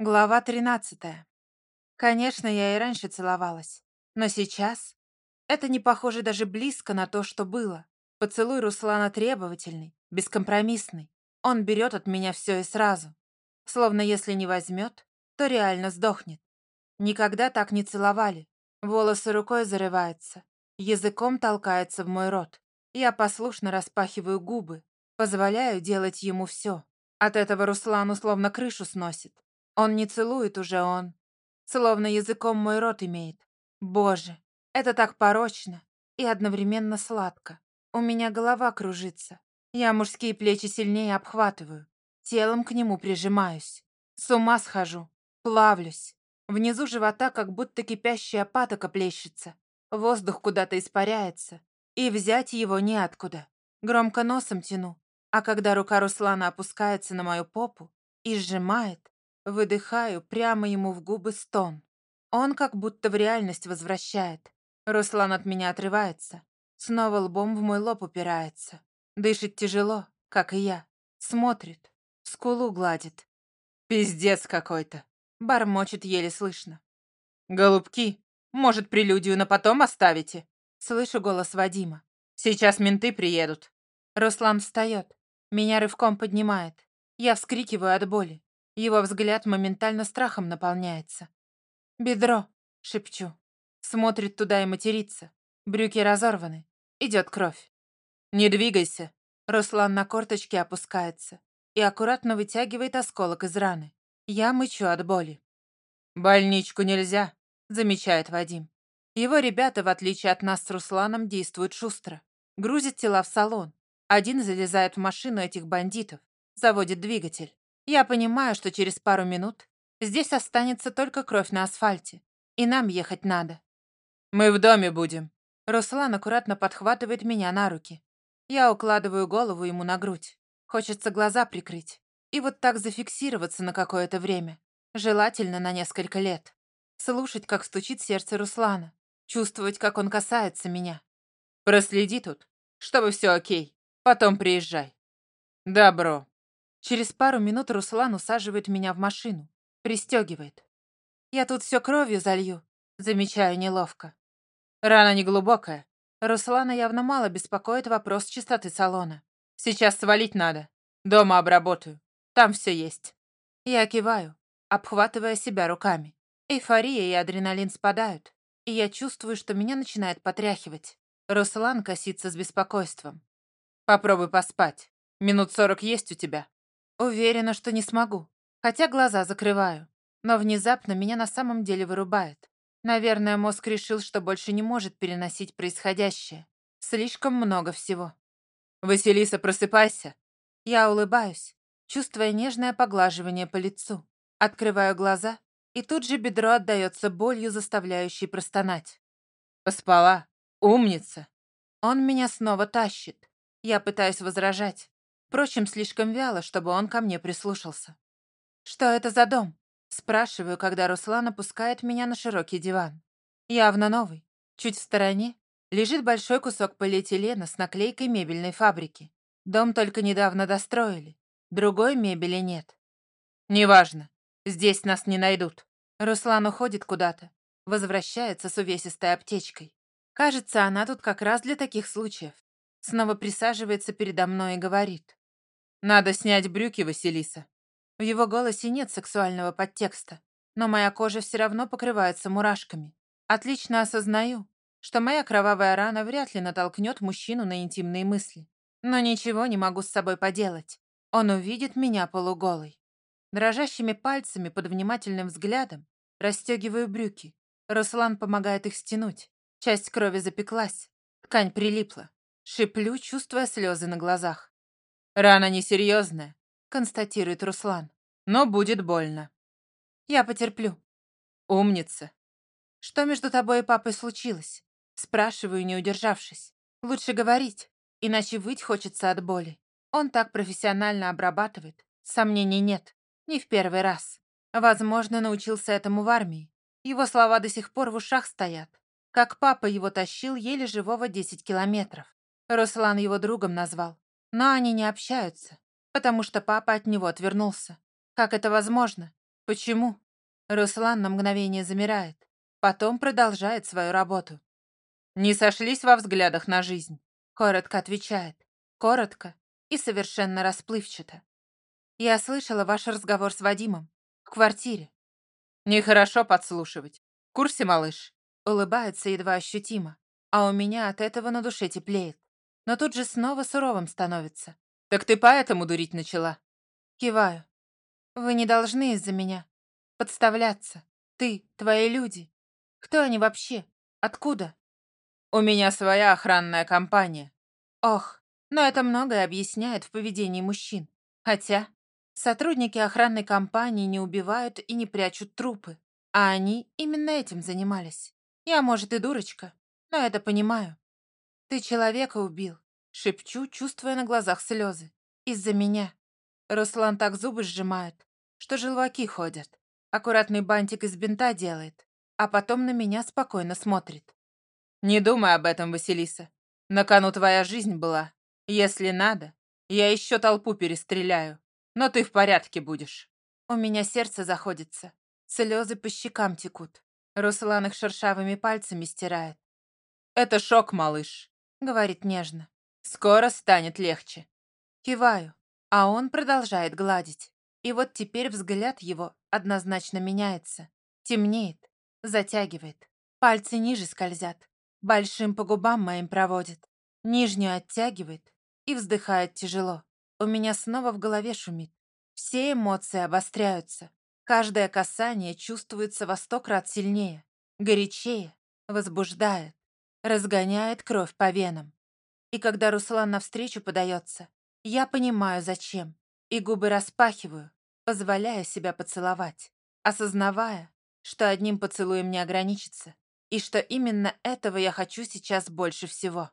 Глава 13. Конечно, я и раньше целовалась. Но сейчас это не похоже даже близко на то, что было. Поцелуй Руслана требовательный, бескомпромиссный. Он берет от меня все и сразу. Словно если не возьмет, то реально сдохнет. Никогда так не целовали. Волосы рукой зарываются. Языком толкается в мой рот. Я послушно распахиваю губы. Позволяю делать ему все. От этого Руслану словно крышу сносит. Он не целует уже, он. Словно языком мой рот имеет. Боже, это так порочно и одновременно сладко. У меня голова кружится. Я мужские плечи сильнее обхватываю. Телом к нему прижимаюсь. С ума схожу. Плавлюсь. Внизу живота как будто кипящая патока плещется. Воздух куда-то испаряется. И взять его неоткуда. Громко носом тяну. А когда рука Руслана опускается на мою попу и сжимает, Выдыхаю прямо ему в губы стон. Он как будто в реальность возвращает. Руслан от меня отрывается. Снова лбом в мой лоб упирается. Дышит тяжело, как и я. Смотрит. Скулу гладит. «Пиздец какой-то!» Бормочет еле слышно. «Голубки, может, прелюдию на потом оставите?» Слышу голос Вадима. «Сейчас менты приедут». Руслан встает. Меня рывком поднимает. Я вскрикиваю от боли. Его взгляд моментально страхом наполняется. «Бедро!» — шепчу. Смотрит туда и матерится. Брюки разорваны. Идет кровь. «Не двигайся!» Руслан на корточке опускается и аккуратно вытягивает осколок из раны. Я мычу от боли. «Больничку нельзя», — замечает Вадим. Его ребята, в отличие от нас с Русланом, действуют шустро. Грузят тела в салон. Один залезает в машину этих бандитов, заводит двигатель. Я понимаю, что через пару минут здесь останется только кровь на асфальте, и нам ехать надо. Мы в доме будем. Руслан аккуратно подхватывает меня на руки. Я укладываю голову ему на грудь. Хочется глаза прикрыть. И вот так зафиксироваться на какое-то время. Желательно на несколько лет. Слушать, как стучит сердце Руслана. Чувствовать, как он касается меня. Проследи тут, чтобы все окей. Потом приезжай. Добро. Через пару минут Руслан усаживает меня в машину, пристегивает. Я тут все кровью залью, замечаю неловко. Рана неглубокая. Руслана явно мало беспокоит вопрос чистоты салона. Сейчас свалить надо. Дома обработаю. Там все есть. Я киваю, обхватывая себя руками. Эйфория и адреналин спадают, и я чувствую, что меня начинает потряхивать. Руслан косится с беспокойством. Попробуй поспать. Минут сорок есть у тебя. Уверена, что не смогу. Хотя глаза закрываю. Но внезапно меня на самом деле вырубает. Наверное, мозг решил, что больше не может переносить происходящее. Слишком много всего. «Василиса, просыпайся!» Я улыбаюсь, чувствуя нежное поглаживание по лицу. Открываю глаза, и тут же бедро отдается болью, заставляющей простонать. «Поспала? Умница!» Он меня снова тащит. Я пытаюсь возражать, Впрочем, слишком вяло, чтобы он ко мне прислушался. «Что это за дом?» Спрашиваю, когда Руслан опускает меня на широкий диван. Явно новый. Чуть в стороне лежит большой кусок полиэтилена с наклейкой мебельной фабрики. Дом только недавно достроили. Другой мебели нет. «Неважно. Здесь нас не найдут». Руслан уходит куда-то. Возвращается с увесистой аптечкой. Кажется, она тут как раз для таких случаев. Снова присаживается передо мной и говорит. «Надо снять брюки, Василиса». В его голосе нет сексуального подтекста, но моя кожа все равно покрывается мурашками. Отлично осознаю, что моя кровавая рана вряд ли натолкнет мужчину на интимные мысли. Но ничего не могу с собой поделать. Он увидит меня полуголой. Дрожащими пальцами под внимательным взглядом расстегиваю брюки. Руслан помогает их стянуть. Часть крови запеклась. Ткань прилипла. Шиплю, чувствуя слезы на глазах. «Рана несерьезная», — констатирует Руслан. «Но будет больно». «Я потерплю». «Умница». «Что между тобой и папой случилось?» Спрашиваю, не удержавшись. «Лучше говорить, иначе выть хочется от боли. Он так профессионально обрабатывает. Сомнений нет. Не в первый раз. Возможно, научился этому в армии. Его слова до сих пор в ушах стоят. Как папа его тащил еле живого 10 километров. Руслан его другом назвал. Но они не общаются, потому что папа от него отвернулся. Как это возможно? Почему? Руслан на мгновение замирает, потом продолжает свою работу. Не сошлись во взглядах на жизнь. Коротко отвечает. Коротко и совершенно расплывчато. Я слышала ваш разговор с Вадимом. В квартире. Нехорошо подслушивать. В курсе, малыш? Улыбается едва ощутимо, а у меня от этого на душе теплеет. Но тут же снова суровым становится. Так ты поэтому дурить начала? Киваю. Вы не должны из-за меня подставляться. Ты, твои люди. Кто они вообще? Откуда? У меня своя охранная компания. Ох, но это многое объясняет в поведении мужчин. Хотя сотрудники охранной компании не убивают и не прячут трупы, а они именно этим занимались. Я, может, и дурочка, но это понимаю. Ты человека убил, шепчу, чувствуя на глазах слезы. Из-за меня. Руслан так зубы сжимает, что желваки ходят. Аккуратный бантик из бинта делает, а потом на меня спокойно смотрит. Не думай об этом, Василиса. На кону твоя жизнь была. Если надо, я еще толпу перестреляю. Но ты в порядке будешь. У меня сердце заходится. Слезы по щекам текут. Руслан их шершавыми пальцами стирает. «Это шок, малыш», — говорит нежно. «Скоро станет легче». Киваю, а он продолжает гладить. И вот теперь взгляд его однозначно меняется. Темнеет, затягивает. Пальцы ниже скользят. Большим по губам моим проводит. Нижнюю оттягивает, и вздыхает тяжело. У меня снова в голове шумит. Все эмоции обостряются. Каждое касание чувствуется во сто крат сильнее, горячее, возбуждает, разгоняет кровь по венам. И когда Руслан навстречу подается, я понимаю, зачем, и губы распахиваю, позволяя себя поцеловать, осознавая, что одним поцелуем не ограничится, и что именно этого я хочу сейчас больше всего.